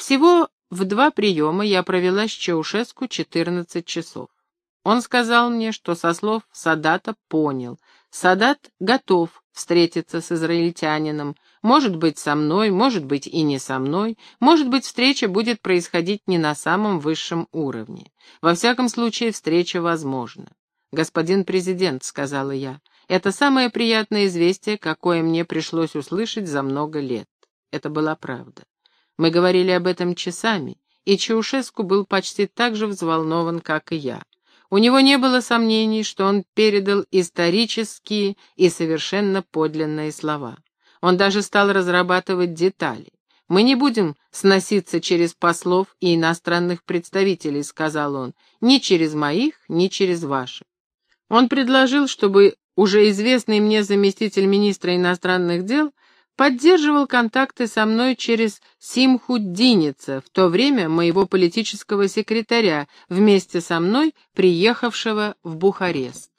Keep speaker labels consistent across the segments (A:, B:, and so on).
A: Всего в два приема я провела с Чаушеску 14 часов. Он сказал мне, что со слов Садата понял. Садат готов встретиться с израильтянином, может быть, со мной, может быть, и не со мной, может быть, встреча будет происходить не на самом высшем уровне. Во всяком случае, встреча возможна. «Господин президент», — сказала я, — «это самое приятное известие, какое мне пришлось услышать за много лет». Это была правда. Мы говорили об этом часами, и Чаушеску был почти так же взволнован, как и я. У него не было сомнений, что он передал исторические и совершенно подлинные слова. Он даже стал разрабатывать детали. «Мы не будем сноситься через послов и иностранных представителей», — сказал он, — «ни через моих, ни через ваших». Он предложил, чтобы уже известный мне заместитель министра иностранных дел поддерживал контакты со мной через Симхуддиница, в то время моего политического секретаря, вместе со мной, приехавшего в Бухарест.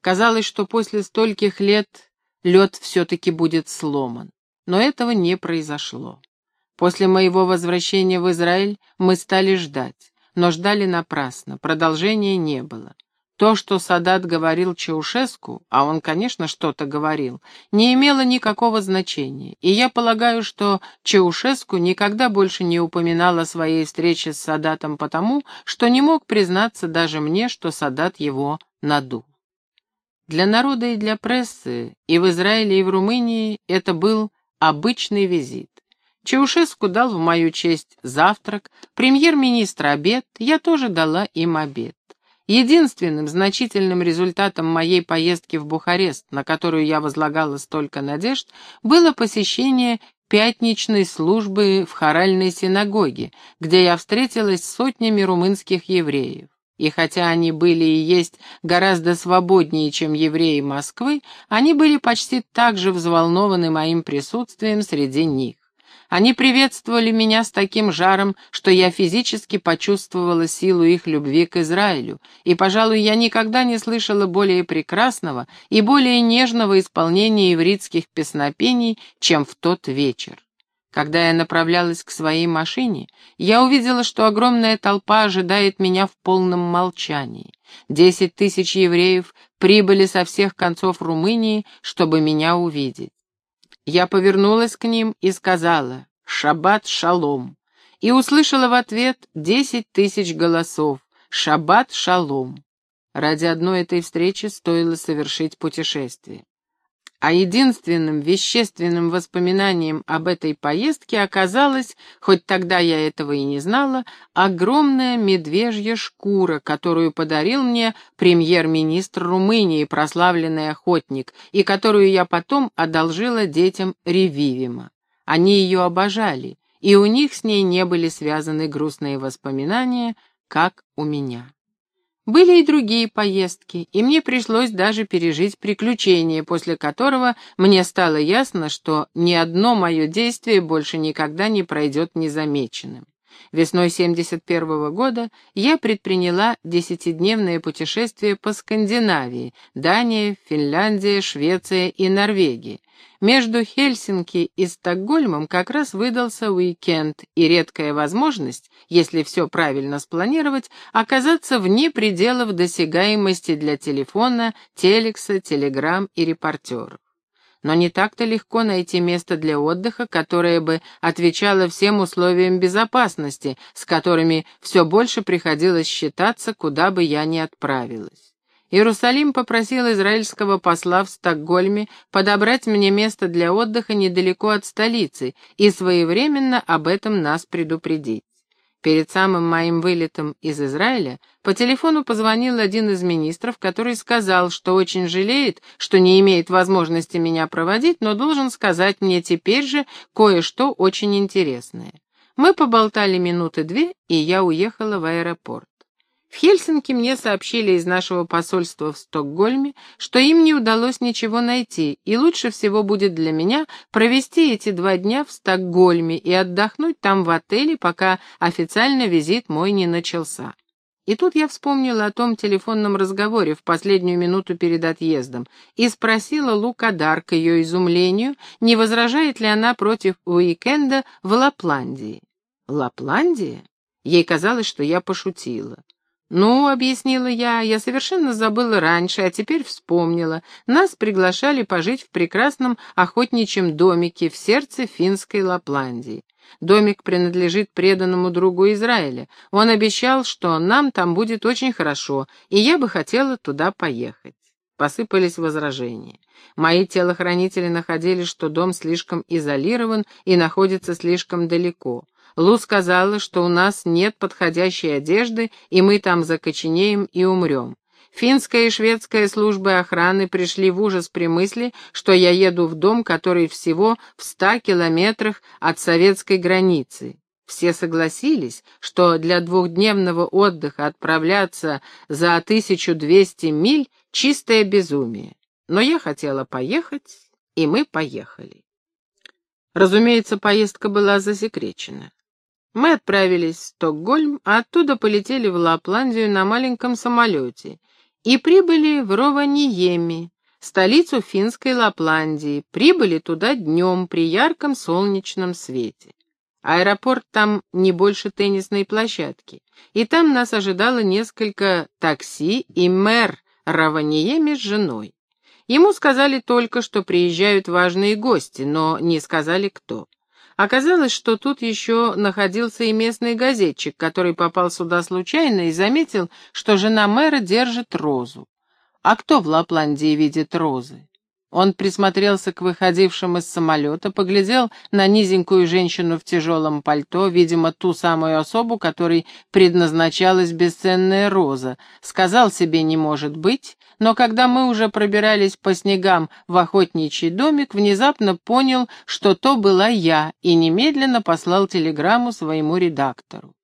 A: Казалось, что после стольких лет лед все-таки будет сломан. Но этого не произошло. После моего возвращения в Израиль мы стали ждать, но ждали напрасно, продолжения не было. То, что Садат говорил Чаушеску, а он, конечно, что-то говорил, не имело никакого значения, и я полагаю, что Чаушеску никогда больше не упоминал о своей встрече с Садатом потому, что не мог признаться даже мне, что Садат его надул. Для народа и для прессы, и в Израиле, и в Румынии это был обычный визит. Чаушеску дал в мою честь завтрак, премьер-министр обед, я тоже дала им обед. Единственным значительным результатом моей поездки в Бухарест, на которую я возлагала столько надежд, было посещение пятничной службы в хоральной синагоге, где я встретилась с сотнями румынских евреев. И хотя они были и есть гораздо свободнее, чем евреи Москвы, они были почти так же взволнованы моим присутствием среди них. Они приветствовали меня с таким жаром, что я физически почувствовала силу их любви к Израилю, и, пожалуй, я никогда не слышала более прекрасного и более нежного исполнения ивритских песнопений, чем в тот вечер. Когда я направлялась к своей машине, я увидела, что огромная толпа ожидает меня в полном молчании. Десять тысяч евреев прибыли со всех концов Румынии, чтобы меня увидеть. Я повернулась к ним и сказала «Шаббат шалом» и услышала в ответ десять тысяч голосов «Шаббат шалом». Ради одной этой встречи стоило совершить путешествие. А единственным вещественным воспоминанием об этой поездке оказалась, хоть тогда я этого и не знала, огромная медвежья шкура, которую подарил мне премьер-министр Румынии, прославленный охотник, и которую я потом одолжила детям Ревивима. Они ее обожали, и у них с ней не были связаны грустные воспоминания, как у меня. Были и другие поездки, и мне пришлось даже пережить приключение, после которого мне стало ясно, что ни одно мое действие больше никогда не пройдет незамеченным. Весной 71 -го года я предприняла десятидневное путешествие по Скандинавии, Дания, Финляндия, Швеция и Норвегия. Между Хельсинки и Стокгольмом как раз выдался уикенд и редкая возможность, если все правильно спланировать, оказаться вне пределов досягаемости для телефона, телекса, телеграмм и репортеров. Но не так-то легко найти место для отдыха, которое бы отвечало всем условиям безопасности, с которыми все больше приходилось считаться, куда бы я ни отправилась. Иерусалим попросил израильского посла в Стокгольме подобрать мне место для отдыха недалеко от столицы и своевременно об этом нас предупредить. Перед самым моим вылетом из Израиля по телефону позвонил один из министров, который сказал, что очень жалеет, что не имеет возможности меня проводить, но должен сказать мне теперь же кое-что очень интересное. Мы поболтали минуты две, и я уехала в аэропорт. В Хельсинки мне сообщили из нашего посольства в Стокгольме, что им не удалось ничего найти, и лучше всего будет для меня провести эти два дня в Стокгольме и отдохнуть там в отеле, пока официально визит мой не начался. И тут я вспомнила о том телефонном разговоре в последнюю минуту перед отъездом и спросила Лукадар к ее изумлению, не возражает ли она против уикенда в Лапландии. Лапландия? Ей казалось, что я пошутила. «Ну, — объяснила я, — я совершенно забыла раньше, а теперь вспомнила. Нас приглашали пожить в прекрасном охотничьем домике в сердце финской Лапландии. Домик принадлежит преданному другу Израиля. Он обещал, что нам там будет очень хорошо, и я бы хотела туда поехать. Посыпались возражения. Мои телохранители находили, что дом слишком изолирован и находится слишком далеко. Лу сказала, что у нас нет подходящей одежды, и мы там закоченеем и умрем. Финская и шведская службы охраны пришли в ужас при мысли, что я еду в дом, который всего в ста километрах от советской границы. Все согласились, что для двухдневного отдыха отправляться за 1200 миль — чистое безумие. Но я хотела поехать, и мы поехали. Разумеется, поездка была засекречена. Мы отправились в Стокгольм, а оттуда полетели в Лапландию на маленьком самолете — и прибыли в Рованиеми, столицу финской Лапландии, прибыли туда днем при ярком солнечном свете. Аэропорт там не больше теннисной площадки, и там нас ожидало несколько такси и мэр Раваниеми с женой. Ему сказали только, что приезжают важные гости, но не сказали кто. Оказалось, что тут еще находился и местный газетчик, который попал сюда случайно и заметил, что жена мэра держит розу. А кто в Лапландии видит розы? Он присмотрелся к выходившим из самолета, поглядел на низенькую женщину в тяжелом пальто, видимо, ту самую особу, которой предназначалась бесценная роза, сказал себе «не может быть», но когда мы уже пробирались по снегам в охотничий домик, внезапно понял, что то была я, и немедленно послал телеграмму своему редактору.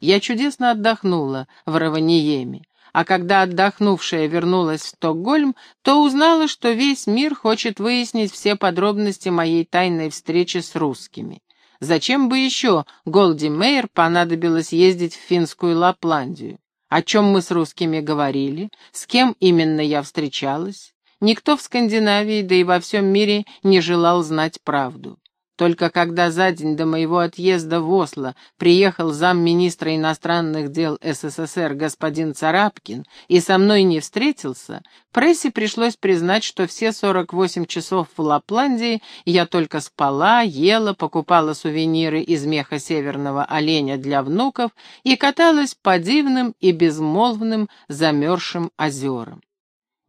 A: Я чудесно отдохнула в Раваниеме а когда отдохнувшая вернулась в Стокгольм, то узнала, что весь мир хочет выяснить все подробности моей тайной встречи с русскими. Зачем бы еще Голди Мейер понадобилось ездить в финскую Лапландию? О чем мы с русскими говорили? С кем именно я встречалась? Никто в Скандинавии, да и во всем мире не желал знать правду. Только когда за день до моего отъезда в Осло приехал замминистра иностранных дел СССР господин Царапкин и со мной не встретился, прессе пришлось признать, что все 48 часов в Лапландии я только спала, ела, покупала сувениры из меха северного оленя для внуков и каталась по дивным и безмолвным замерзшим озерам.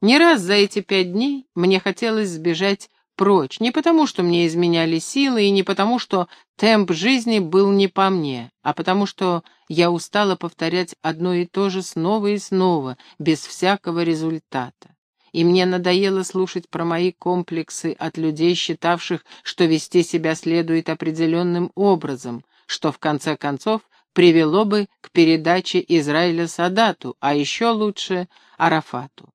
A: Не раз за эти пять дней мне хотелось сбежать прочь, не потому, что мне изменяли силы, и не потому, что темп жизни был не по мне, а потому, что я устала повторять одно и то же снова и снова, без всякого результата. И мне надоело слушать про мои комплексы от людей, считавших, что вести себя следует определенным образом, что в конце концов привело бы к передаче Израиля Садату, а еще лучше Арафату.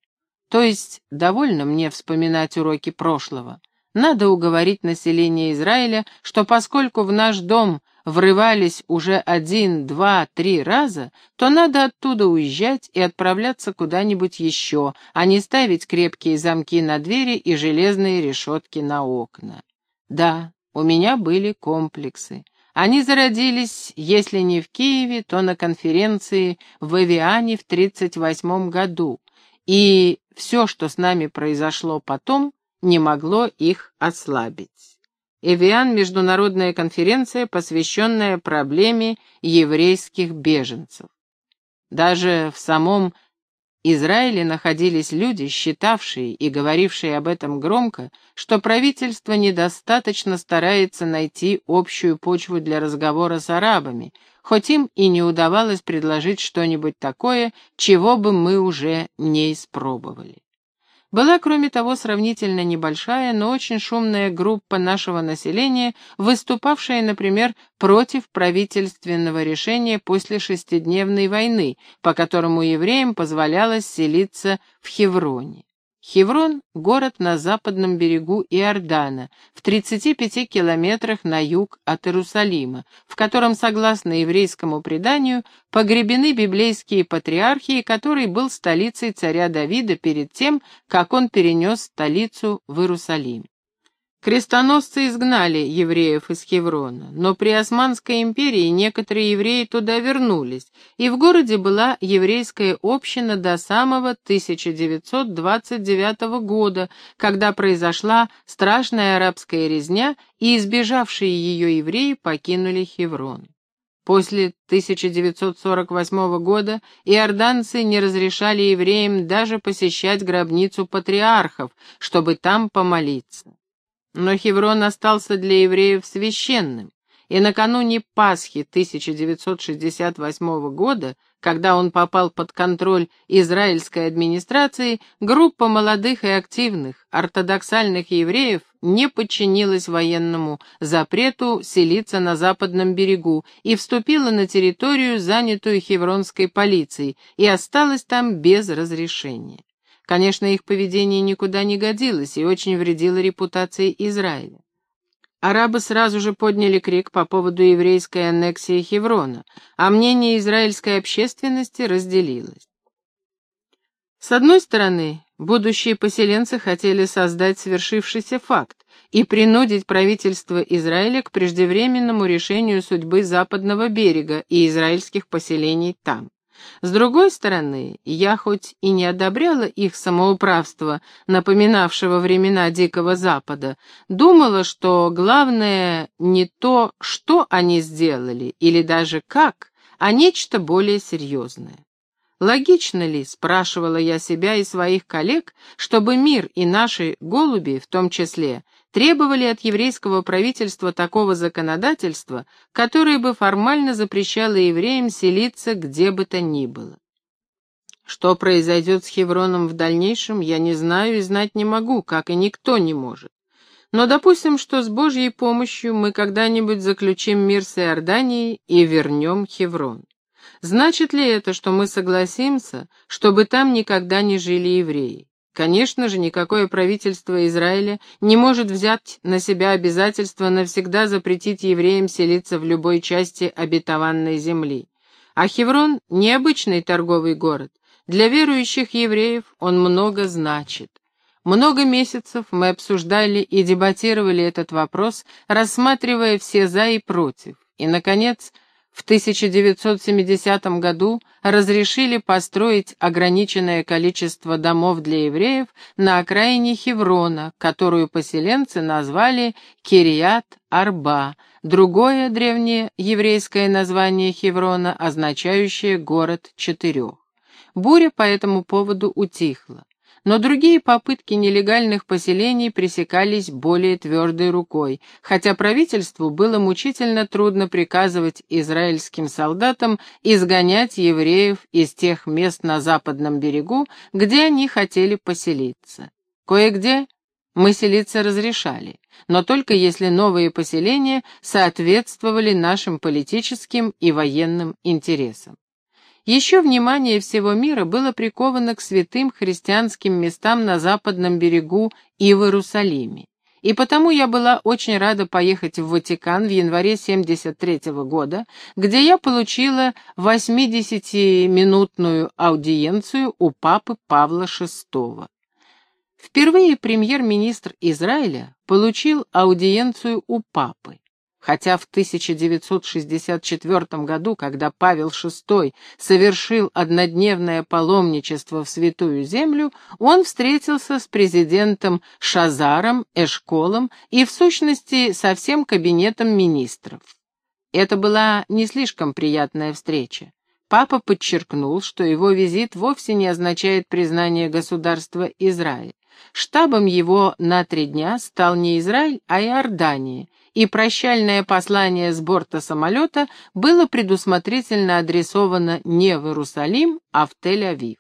A: То есть довольно мне вспоминать уроки прошлого. Надо уговорить население Израиля, что поскольку в наш дом врывались уже один, два, три раза, то надо оттуда уезжать и отправляться куда-нибудь еще, а не ставить крепкие замки на двери и железные решетки на окна. Да, у меня были комплексы. Они зародились, если не в Киеве, то на конференции в Эвиане в 1938 году. И все, что с нами произошло потом, не могло их ослабить. Эвиан — международная конференция, посвященная проблеме еврейских беженцев. Даже в самом Израиле находились люди, считавшие и говорившие об этом громко, что правительство недостаточно старается найти общую почву для разговора с арабами, хоть им и не удавалось предложить что-нибудь такое, чего бы мы уже не испробовали. Была, кроме того, сравнительно небольшая, но очень шумная группа нашего населения, выступавшая, например, против правительственного решения после шестидневной войны, по которому евреям позволялось селиться в Хевроне. Хеврон — город на западном берегу Иордана, в 35 километрах на юг от Иерусалима, в котором, согласно еврейскому преданию, погребены библейские патриархи, который был столицей царя Давида перед тем, как он перенес столицу в Иерусалим. Крестоносцы изгнали евреев из Хеврона, но при Османской империи некоторые евреи туда вернулись, и в городе была еврейская община до самого 1929 года, когда произошла страшная арабская резня, и избежавшие ее евреи покинули Хеврон. После 1948 года иорданцы не разрешали евреям даже посещать гробницу патриархов, чтобы там помолиться. Но Хеврон остался для евреев священным, и накануне Пасхи 1968 года, когда он попал под контроль израильской администрации, группа молодых и активных ортодоксальных евреев не подчинилась военному запрету селиться на западном берегу и вступила на территорию, занятую хевронской полицией, и осталась там без разрешения. Конечно, их поведение никуда не годилось и очень вредило репутации Израиля. Арабы сразу же подняли крик по поводу еврейской аннексии Хеврона, а мнение израильской общественности разделилось. С одной стороны, будущие поселенцы хотели создать свершившийся факт и принудить правительство Израиля к преждевременному решению судьбы западного берега и израильских поселений там. С другой стороны, я хоть и не одобряла их самоуправство, напоминавшего времена Дикого Запада, думала, что главное не то, что они сделали, или даже как, а нечто более серьезное. Логично ли, спрашивала я себя и своих коллег, чтобы мир и наши голуби, в том числе, требовали от еврейского правительства такого законодательства, которое бы формально запрещало евреям селиться где бы то ни было. Что произойдет с Хевроном в дальнейшем, я не знаю и знать не могу, как и никто не может. Но допустим, что с Божьей помощью мы когда-нибудь заключим мир с Иорданией и вернем Хеврон. Значит ли это, что мы согласимся, чтобы там никогда не жили евреи? Конечно же, никакое правительство Израиля не может взять на себя обязательство навсегда запретить евреям селиться в любой части обетованной земли. А Хеврон — необычный торговый город. Для верующих евреев он много значит. Много месяцев мы обсуждали и дебатировали этот вопрос, рассматривая все «за» и «против». И, наконец, в 1970 году разрешили построить ограниченное количество домов для евреев на окраине Хеврона, которую поселенцы назвали Кирият-Арба, другое древнее еврейское название Хеврона, означающее «город четырех». Буря по этому поводу утихла но другие попытки нелегальных поселений пресекались более твердой рукой, хотя правительству было мучительно трудно приказывать израильским солдатам изгонять евреев из тех мест на западном берегу, где они хотели поселиться. Кое-где мы селиться разрешали, но только если новые поселения соответствовали нашим политическим и военным интересам. Еще внимание всего мира было приковано к святым христианским местам на западном берегу и в Иерусалиме. И потому я была очень рада поехать в Ватикан в январе 73 -го года, где я получила 80-минутную аудиенцию у папы Павла VI. Впервые премьер-министр Израиля получил аудиенцию у папы хотя в 1964 году, когда Павел VI совершил однодневное паломничество в Святую Землю, он встретился с президентом Шазаром, Эшколом и, в сущности, со всем кабинетом министров. Это была не слишком приятная встреча. Папа подчеркнул, что его визит вовсе не означает признание государства Израиль. Штабом его на три дня стал не Израиль, а Иордания, и прощальное послание с борта самолета было предусмотрительно адресовано не в Иерусалим, а в Тель-Авив.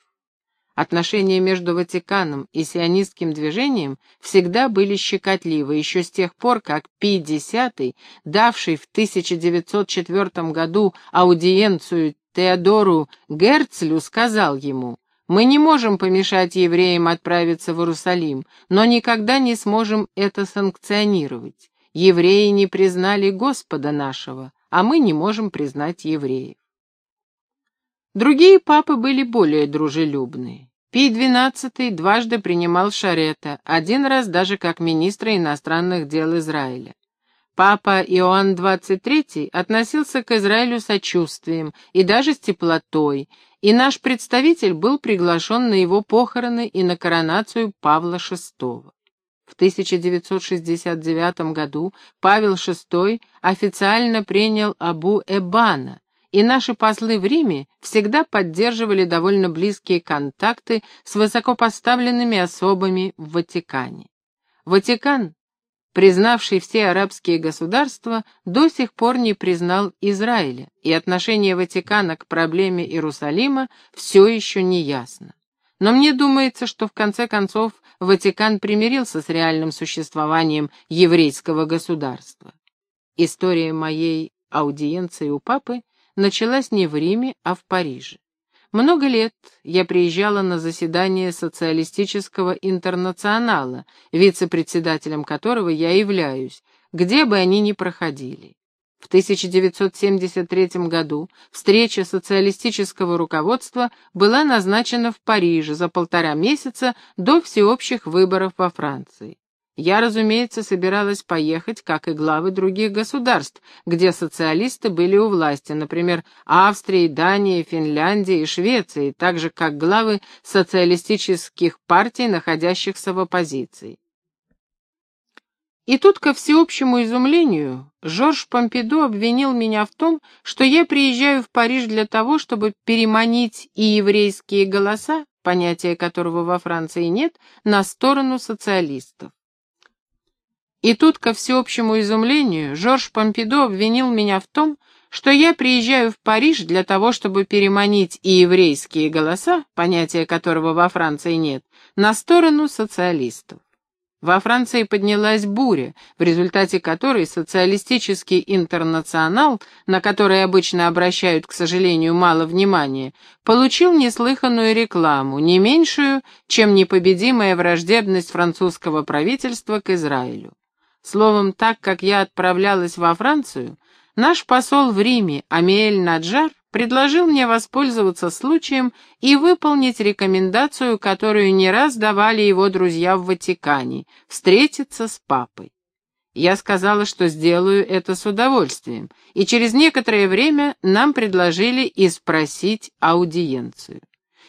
A: Отношения между Ватиканом и сионистским движением всегда были щекотливы, еще с тех пор, как Пий X, давший в 1904 году аудиенцию Теодору Герцлю, сказал ему «Мы не можем помешать евреям отправиться в Иерусалим, но никогда не сможем это санкционировать. Евреи не признали Господа нашего, а мы не можем признать евреев. Другие папы были более дружелюбные. Пий XII дважды принимал Шарета, один раз даже как министра иностранных дел Израиля. Папа Иоанн XXIII относился к Израилю сочувствием и даже с теплотой, и наш представитель был приглашен на его похороны и на коронацию Павла VI. В 1969 году Павел VI официально принял Абу Эбана, и наши послы в Риме всегда поддерживали довольно близкие контакты с высокопоставленными особами в Ватикане. Ватикан, признавший все арабские государства, до сих пор не признал Израиля, и отношение Ватикана к проблеме Иерусалима все еще не ясно. Но мне думается, что в конце концов Ватикан примирился с реальным существованием еврейского государства. История моей аудиенции у папы началась не в Риме, а в Париже. Много лет я приезжала на заседание социалистического интернационала, вице-председателем которого я являюсь, где бы они ни проходили. В 1973 году встреча социалистического руководства была назначена в Париже за полтора месяца до всеобщих выборов во Франции. Я, разумеется, собиралась поехать, как и главы других государств, где социалисты были у власти, например, Австрии, Дании, Финляндии и Швеции, так же, как главы социалистических партий, находящихся в оппозиции. И тут, ко всеобщему изумлению, Жорж Помпиду обвинил меня в том, что я приезжаю в Париж для того, чтобы переманить и еврейские голоса, понятия которого во Франции нет, на сторону социалистов. И тут, ко всеобщему изумлению, Жорж Помпиду обвинил меня в том, что я приезжаю в Париж для того, чтобы переманить и еврейские голоса, понятия которого во Франции нет, на сторону социалистов. Во Франции поднялась буря, в результате которой социалистический интернационал, на который обычно обращают, к сожалению, мало внимания, получил неслыханную рекламу, не меньшую, чем непобедимая враждебность французского правительства к Израилю. Словом, так как я отправлялась во Францию, наш посол в Риме Амиэль Наджар предложил мне воспользоваться случаем и выполнить рекомендацию, которую не раз давали его друзья в Ватикане — встретиться с папой. Я сказала, что сделаю это с удовольствием, и через некоторое время нам предложили и спросить аудиенцию.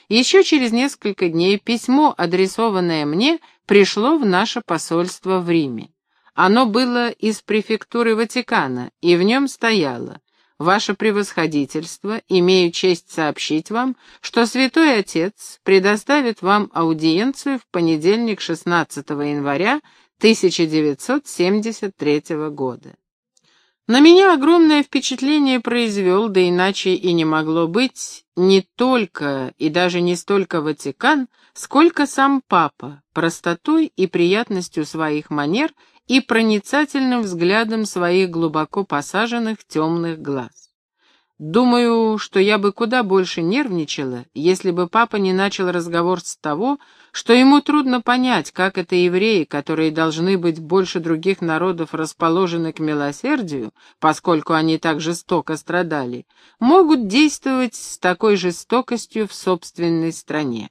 A: Еще через несколько дней письмо, адресованное мне, пришло в наше посольство в Риме. Оно было из префектуры Ватикана, и в нем стояло Ваше превосходительство, имею честь сообщить вам, что Святой Отец предоставит вам аудиенцию в понедельник 16 января 1973 года. На меня огромное впечатление произвел, да иначе и не могло быть, не только и даже не столько Ватикан, сколько сам Папа, простотой и приятностью своих манер и проницательным взглядом своих глубоко посаженных темных глаз. Думаю, что я бы куда больше нервничала, если бы папа не начал разговор с того, что ему трудно понять, как это евреи, которые должны быть больше других народов расположены к милосердию, поскольку они так жестоко страдали, могут действовать с такой жестокостью в собственной стране.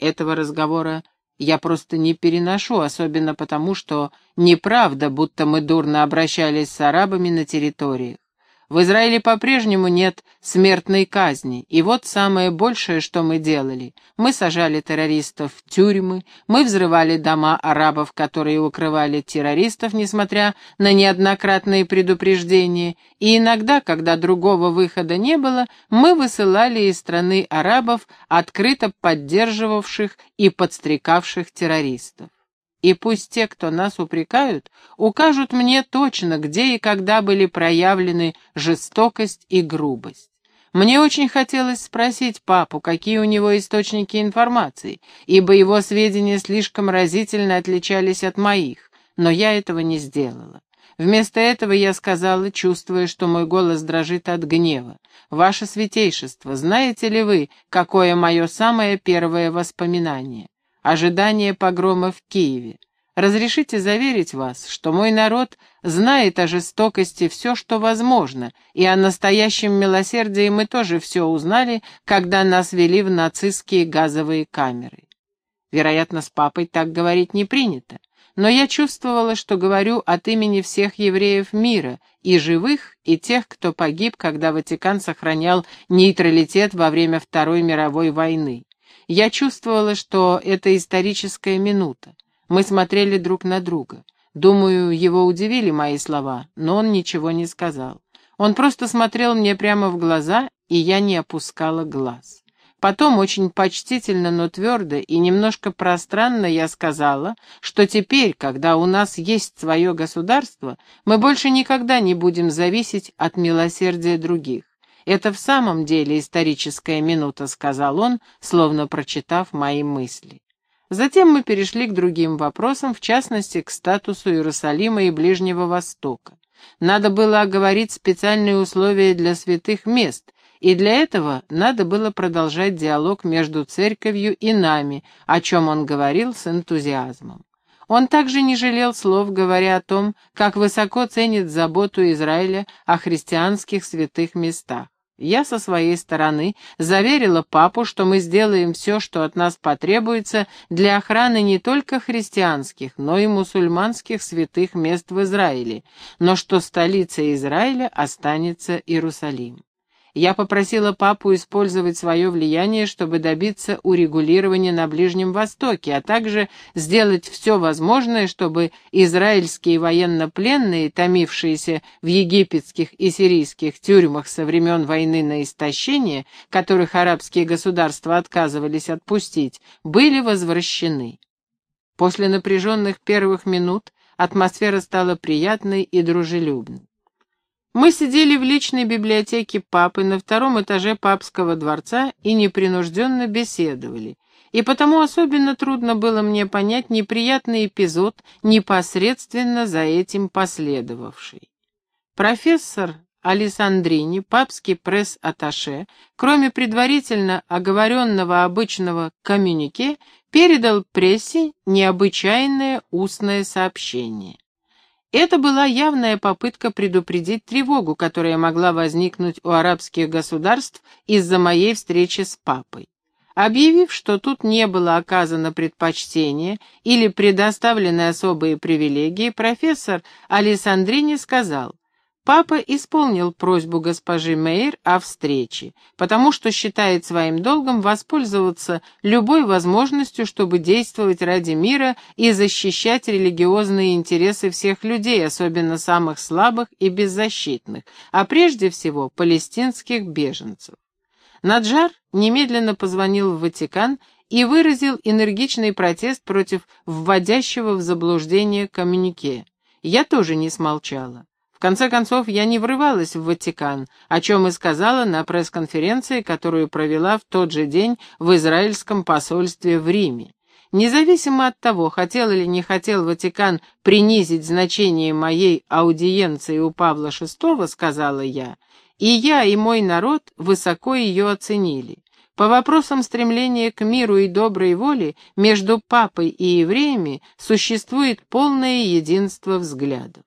A: Этого разговора я просто не переношу, особенно потому, что неправда, будто мы дурно обращались с арабами на территориях. В Израиле по-прежнему нет смертной казни, и вот самое большее, что мы делали. Мы сажали террористов в тюрьмы, мы взрывали дома арабов, которые укрывали террористов, несмотря на неоднократные предупреждения, и иногда, когда другого выхода не было, мы высылали из страны арабов, открыто поддерживавших и подстрекавших террористов. И пусть те, кто нас упрекают, укажут мне точно, где и когда были проявлены жестокость и грубость. Мне очень хотелось спросить папу, какие у него источники информации, ибо его сведения слишком разительно отличались от моих, но я этого не сделала. Вместо этого я сказала, чувствуя, что мой голос дрожит от гнева. «Ваше святейшество, знаете ли вы, какое мое самое первое воспоминание? Ожидание погрома в Киеве. Разрешите заверить вас, что мой народ знает о жестокости все, что возможно, и о настоящем милосердии мы тоже все узнали, когда нас вели в нацистские газовые камеры. Вероятно, с папой так говорить не принято, но я чувствовала, что говорю от имени всех евреев мира, и живых, и тех, кто погиб, когда Ватикан сохранял нейтралитет во время Второй мировой войны. Я чувствовала, что это историческая минута. Мы смотрели друг на друга. Думаю, его удивили мои слова, но он ничего не сказал. Он просто смотрел мне прямо в глаза, и я не опускала глаз. Потом очень почтительно, но твердо и немножко пространно я сказала, что теперь, когда у нас есть свое государство, мы больше никогда не будем зависеть от милосердия других. «Это в самом деле историческая минута», — сказал он, словно прочитав мои мысли. Затем мы перешли к другим вопросам, в частности, к статусу Иерусалима и Ближнего Востока. Надо было оговорить специальные условия для святых мест, и для этого надо было продолжать диалог между церковью и нами, о чем он говорил с энтузиазмом. Он также не жалел слов, говоря о том, как высоко ценит заботу Израиля о христианских святых местах. Я со своей стороны заверила папу, что мы сделаем все, что от нас потребуется для охраны не только христианских, но и мусульманских святых мест в Израиле, но что столицей Израиля останется Иерусалим. Я попросила папу использовать свое влияние, чтобы добиться урегулирования на Ближнем Востоке, а также сделать все возможное, чтобы израильские военнопленные, томившиеся в египетских и сирийских тюрьмах со времен войны на истощение, которых арабские государства отказывались отпустить, были возвращены. После напряженных первых минут атмосфера стала приятной и дружелюбной. Мы сидели в личной библиотеке папы на втором этаже папского дворца и непринужденно беседовали, и потому особенно трудно было мне понять неприятный эпизод, непосредственно за этим последовавший. Профессор Алисандрини, папский пресс-атташе, кроме предварительно оговоренного обычного коммюнике, передал прессе необычайное устное сообщение. Это была явная попытка предупредить тревогу, которая могла возникнуть у арабских государств из-за моей встречи с папой. Объявив, что тут не было оказано предпочтение или предоставлены особые привилегии, профессор Александрини сказал, Папа исполнил просьбу госпожи Мейер о встрече, потому что считает своим долгом воспользоваться любой возможностью, чтобы действовать ради мира и защищать религиозные интересы всех людей, особенно самых слабых и беззащитных, а прежде всего палестинских беженцев. Наджар немедленно позвонил в Ватикан и выразил энергичный протест против вводящего в заблуждение коммюнике. Я тоже не смолчала конце концов, я не врывалась в Ватикан, о чем и сказала на пресс-конференции, которую провела в тот же день в израильском посольстве в Риме. Независимо от того, хотел или не хотел Ватикан принизить значение моей аудиенции у Павла VI, сказала я, и я, и мой народ высоко ее оценили. По вопросам стремления к миру и доброй воле между папой и евреями существует полное единство взглядов.